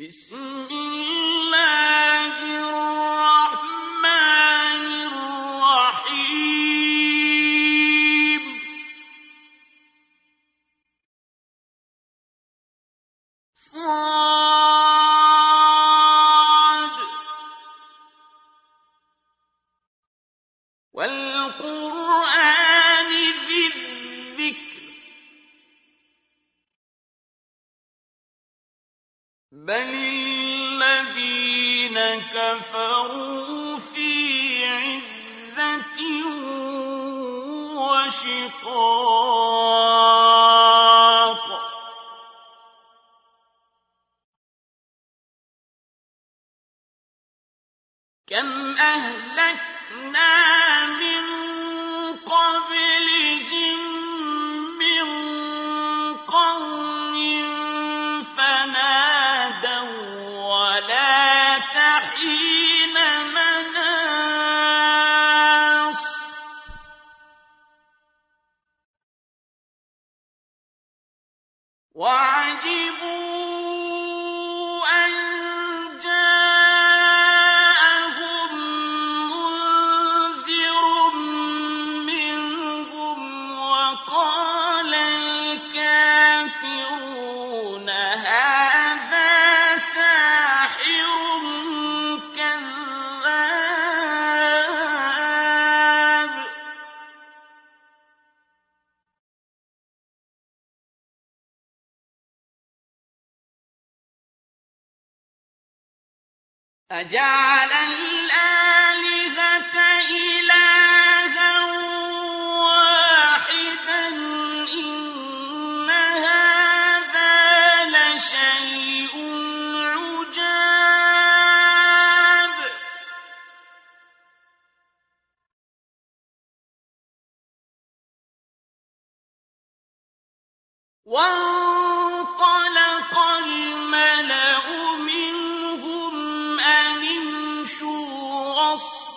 بسم الله وعجبوا يُغَصَّ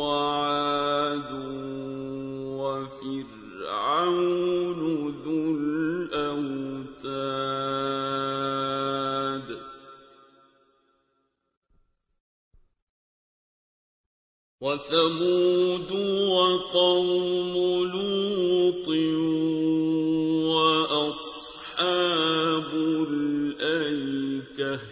وَعَادٌ وَفِرْعَوْنُ ذُو الْأَوْتَادِ. وَثَمُودُ وَقَوْمُ لُوطٍ وَأَصْحَابُ الْأَيْكَةِ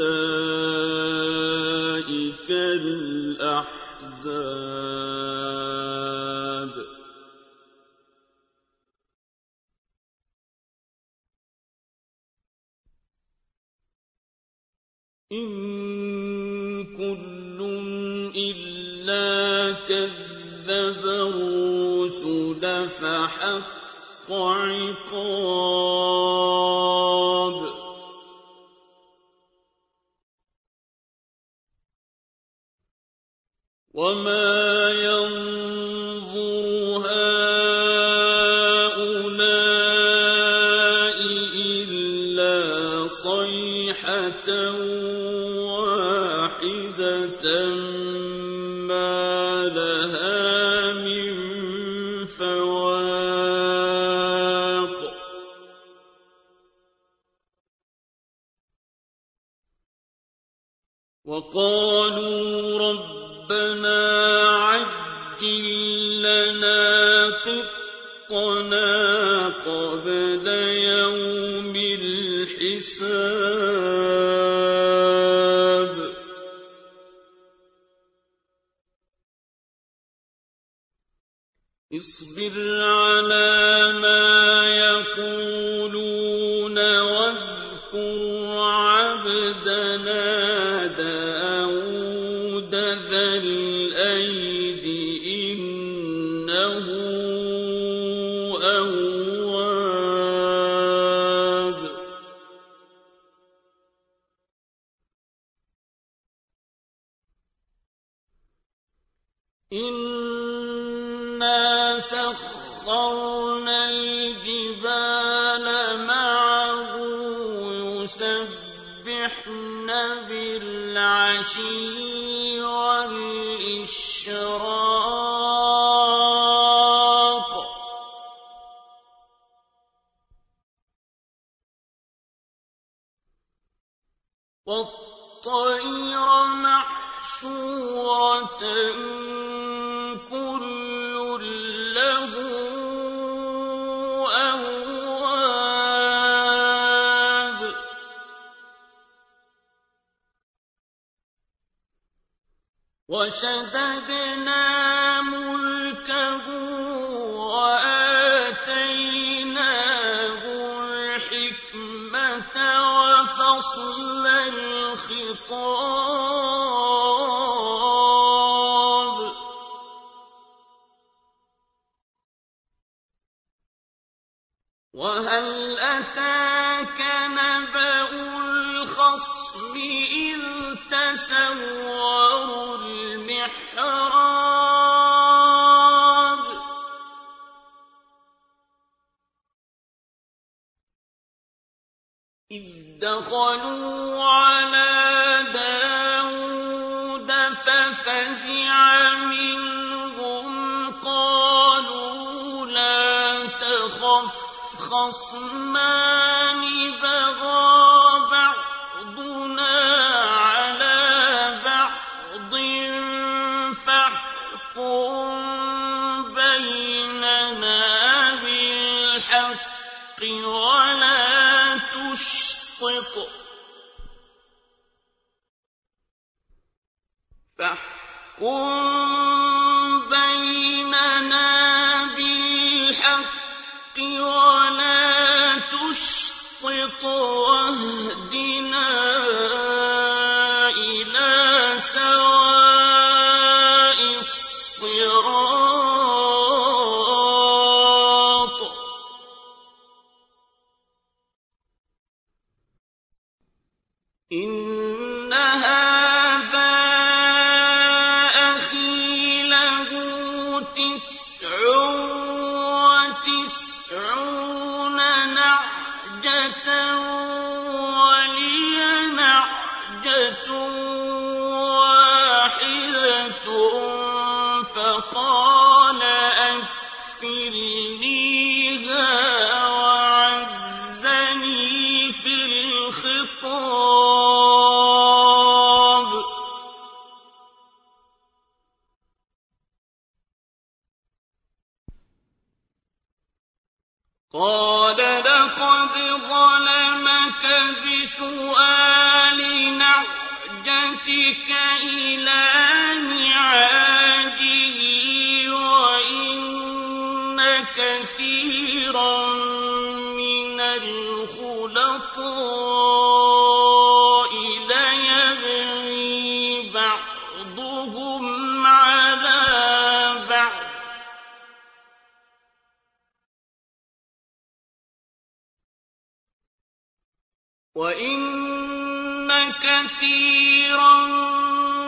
أُولَٰئِكَ الْأَحْزَابُ. إِن كُلٌّ إِلَّا كَذَّبَ الرُّسُلَ فَحَقَّ عِقَابِ. وَمَا يَنظُرُ اصْبِرْ عَلَىٰ مَا يَقُولُونَ وَاذْكُرْ عَبْدَنَا دَاوُودَ ذَا الْأَيْدِ ۖ إِنَّهُ أَوَّابٌ. إِنَّا سَخَّرْنَا الْجِبَالَ مَعَهُ يُسَبِّحْنَ بِالْعَشِيِّ وَالْإِشْرَاقِ. وَالطَّيْرَ مَحْشُورَةً ۖ كُلٌّ وَشَدَدْنَا مُلْكَهُ وَآتَيْنَاهُ الْحِكْمَةَ وَفَصْلَ الْخِطَابِ ۚ. وَهَلْ أَتَاكَ نَبَأُ الْخَصْمِ إِذْ تَسَوَّرُوا الْمِحْرَابَ. إِذْ دَخَلُوا عَلَىٰ دَاوُودَ فَفَزِعَ مِنْهُمْ ۖ قَالُوا لَا تَخَفْ ۖ خَصْمَانِ بَغَىٰ فَاحْكُم بَيْنَنَا بِالْحَقِّ وَلَا تُشْطِطْ وَاهْدِنَا إِلَىٰ سَوَاءِ وَإِنَّ كَثِيرًا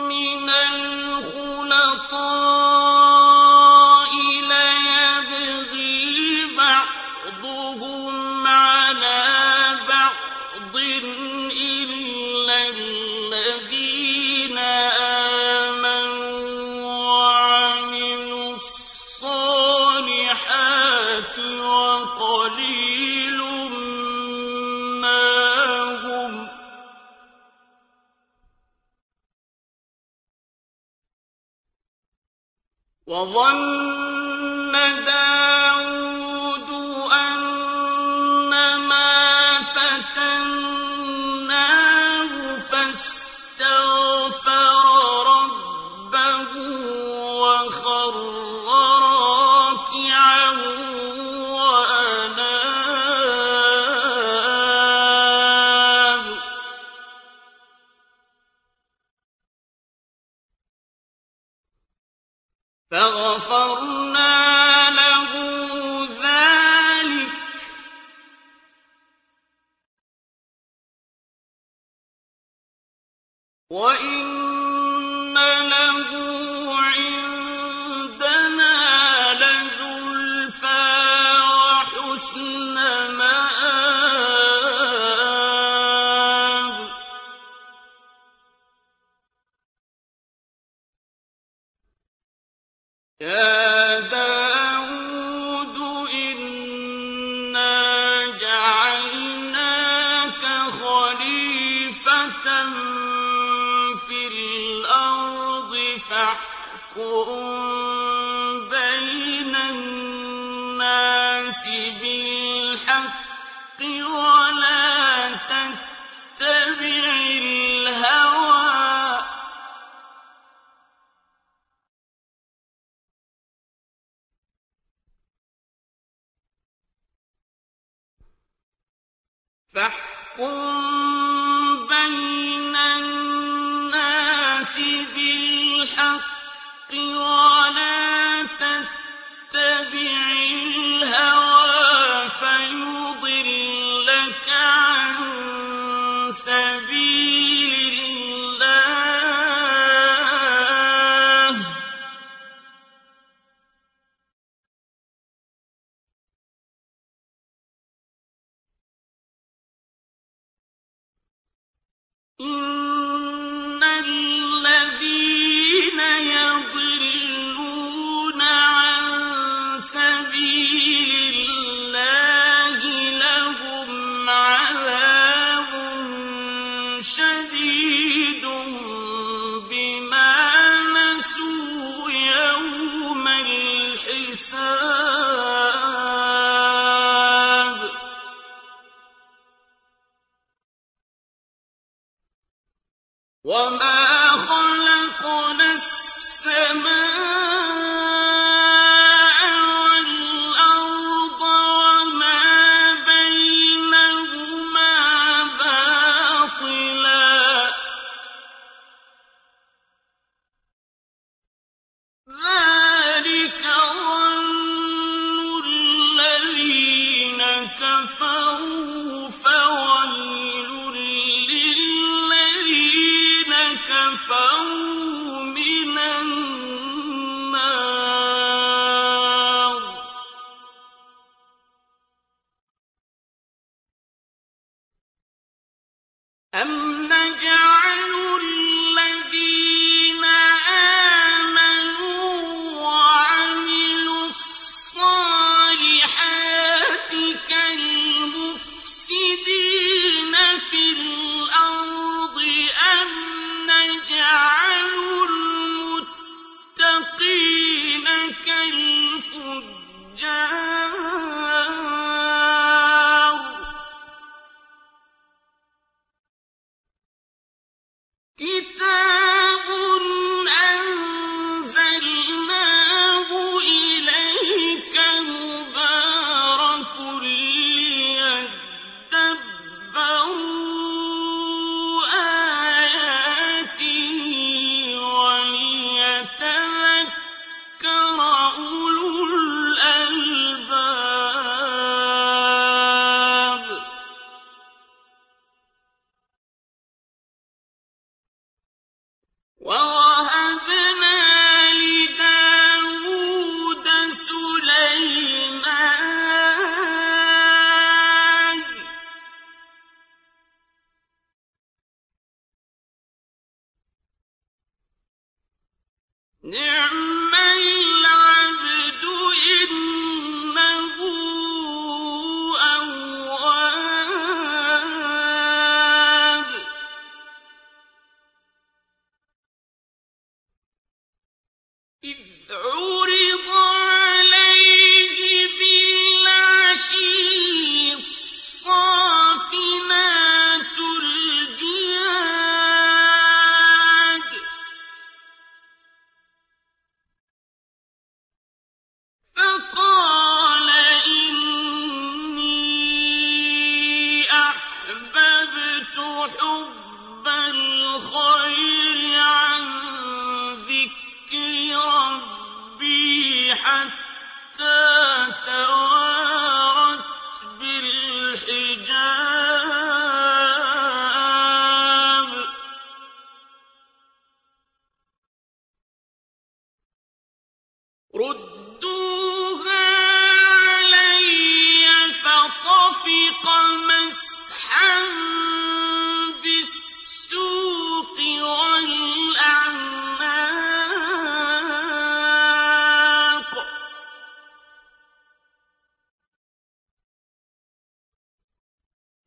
مِّنَ الْخُلَطَاءِ فاحكم بين الناس بالحق ولا تتبع وَمَا خَلَقْنَا السَّمَاوَاتِ إِذْ عُرِضَ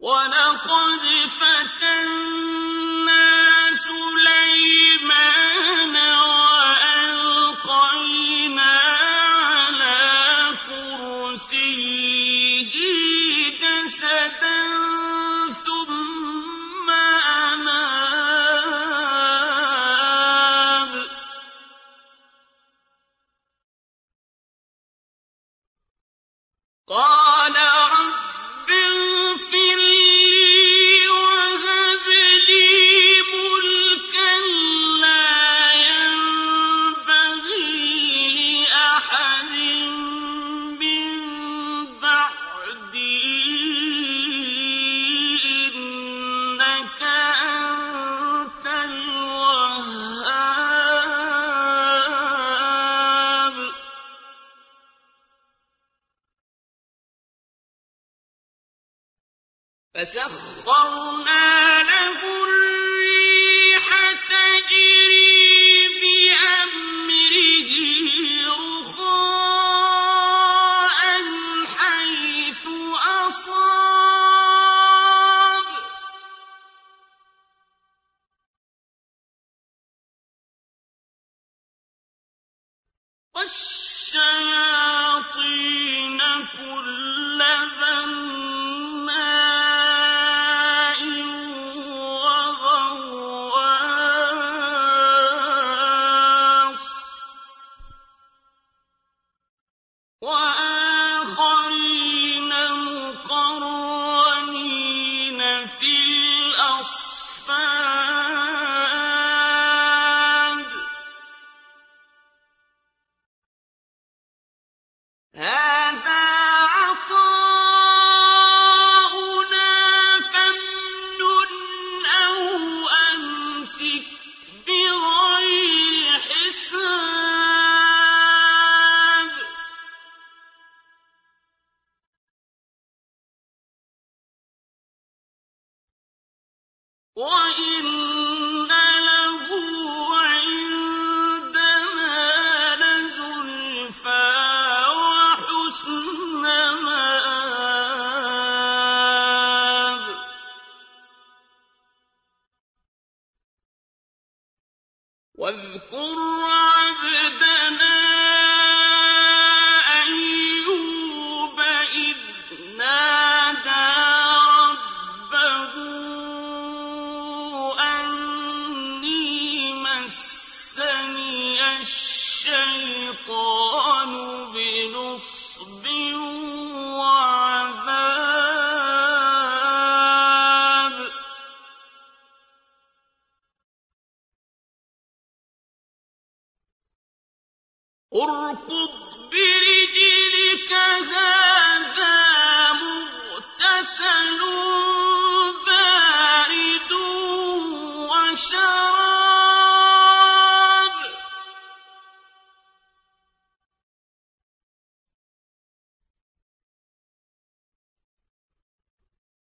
وَلَقَدْ فَتَنَّا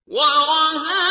وَوَهَبْنَا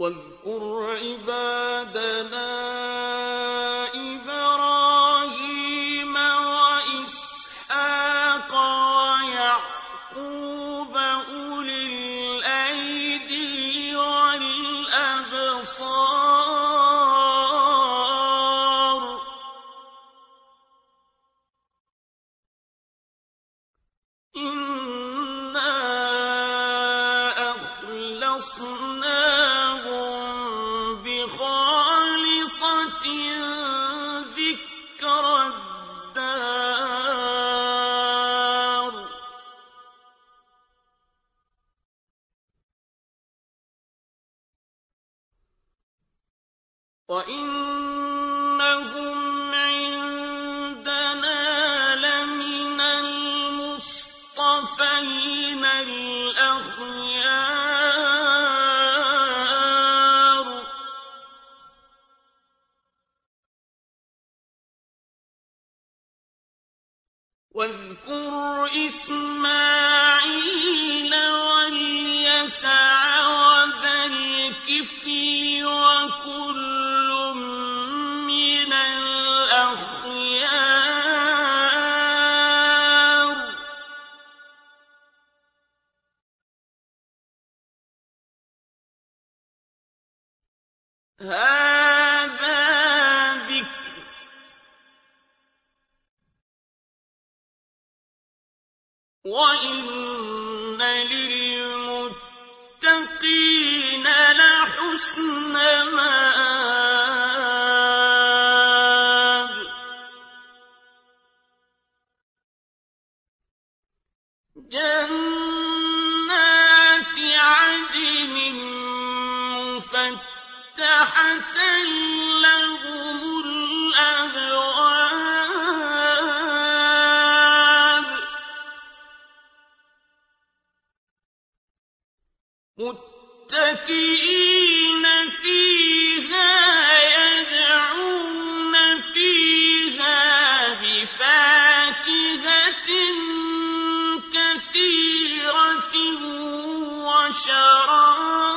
وَاذْكُرْ عِبَادَنَا واذكر إسماعيل واليسع وذا الكفل وكل وَإِنَّ لِلْمُتَّقِينَ لَحُسْنَ مَآبٍ حَشَرًا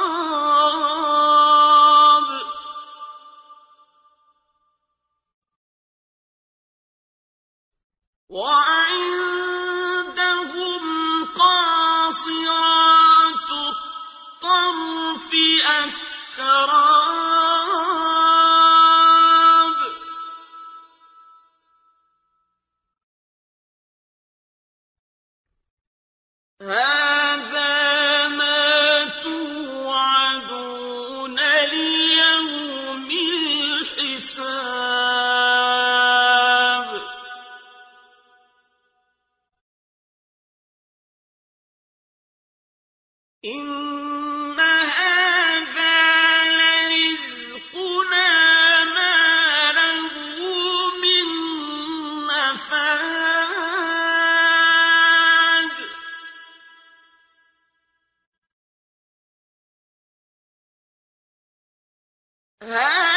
هَٰذَا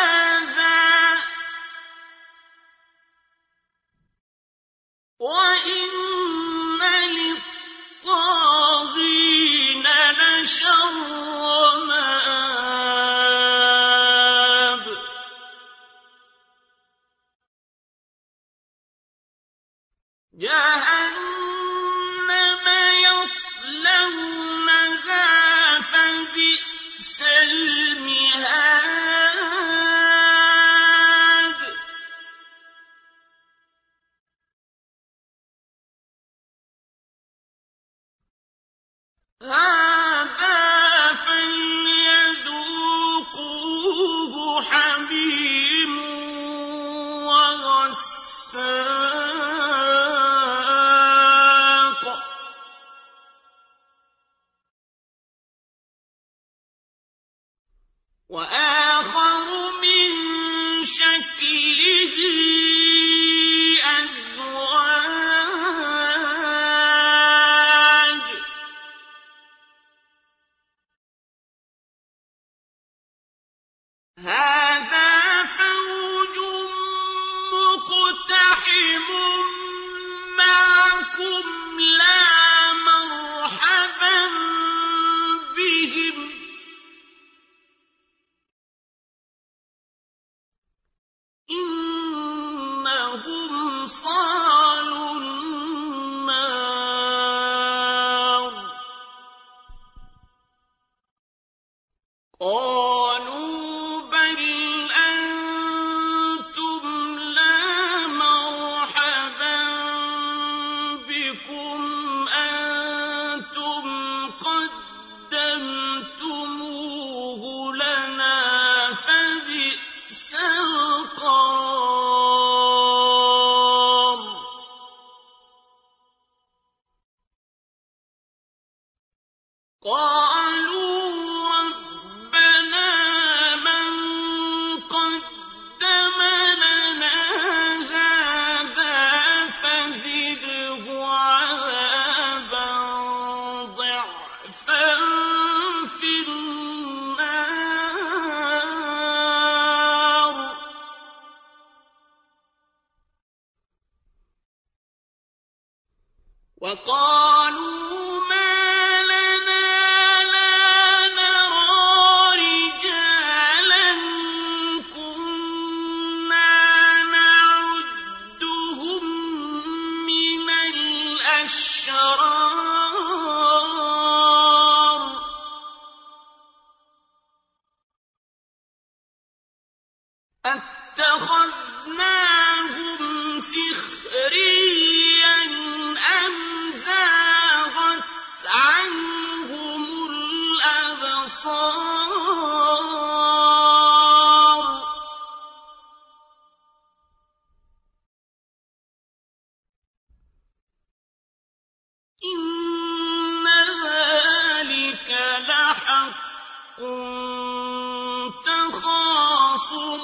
لَحَقٌّ تَخَاصُمُ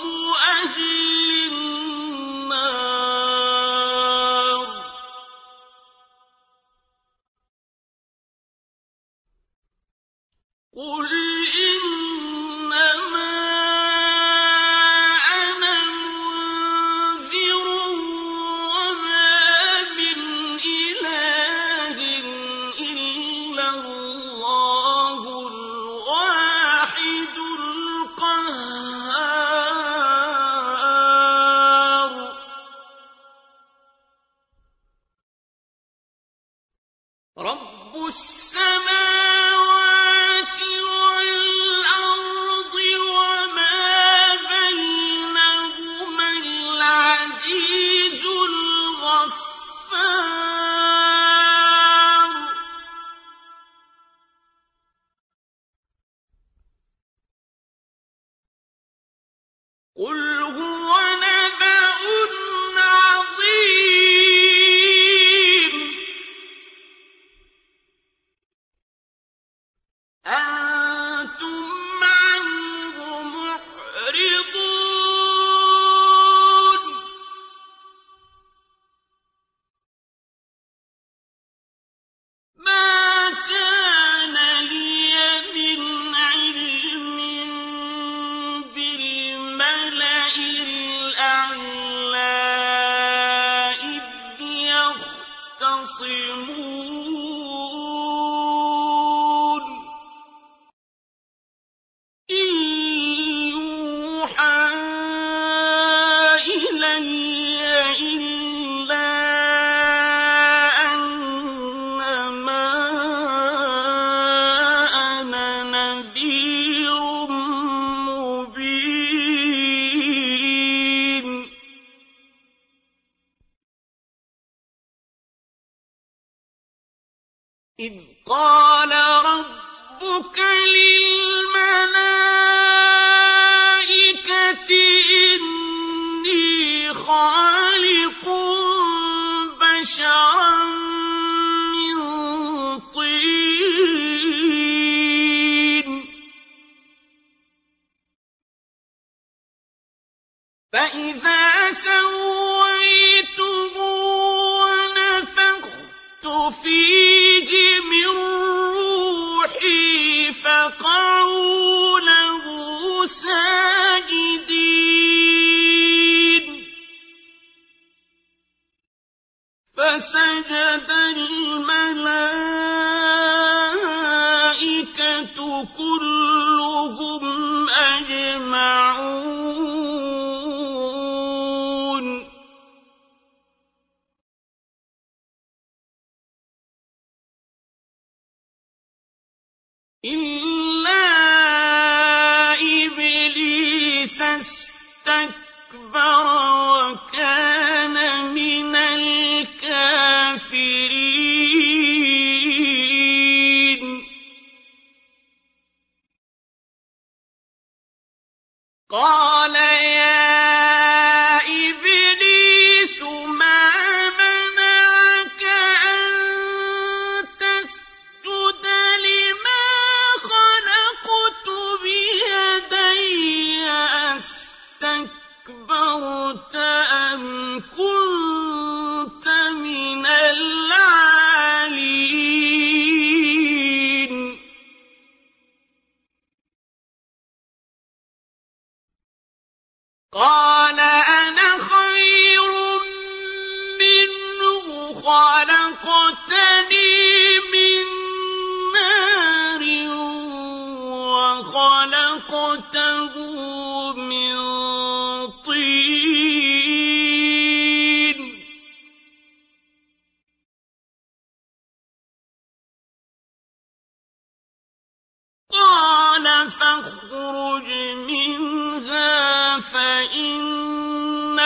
فإنك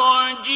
رجيم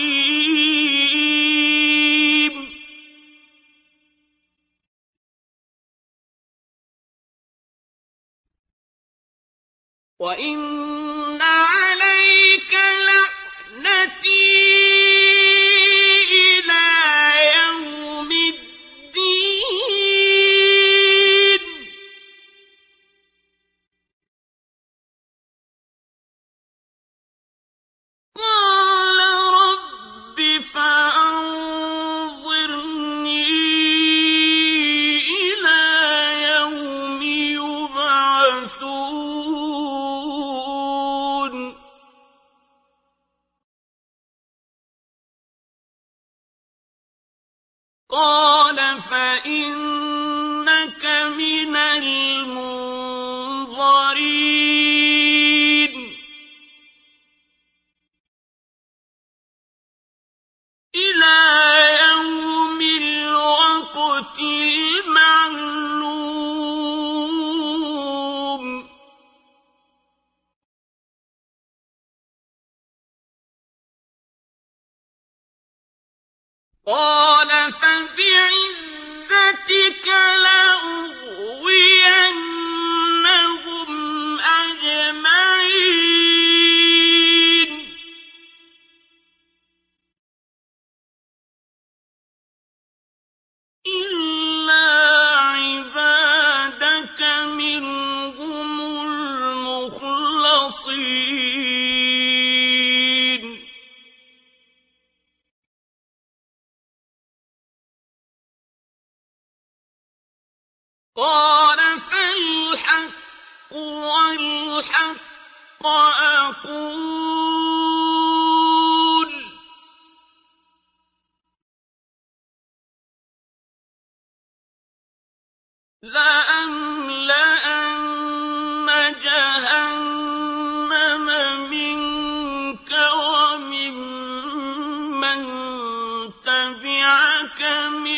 فَبِعِزَّتِكَ لَأُغْوِيَنَّهُمْ تَبِعَكَ مِنْهُمْ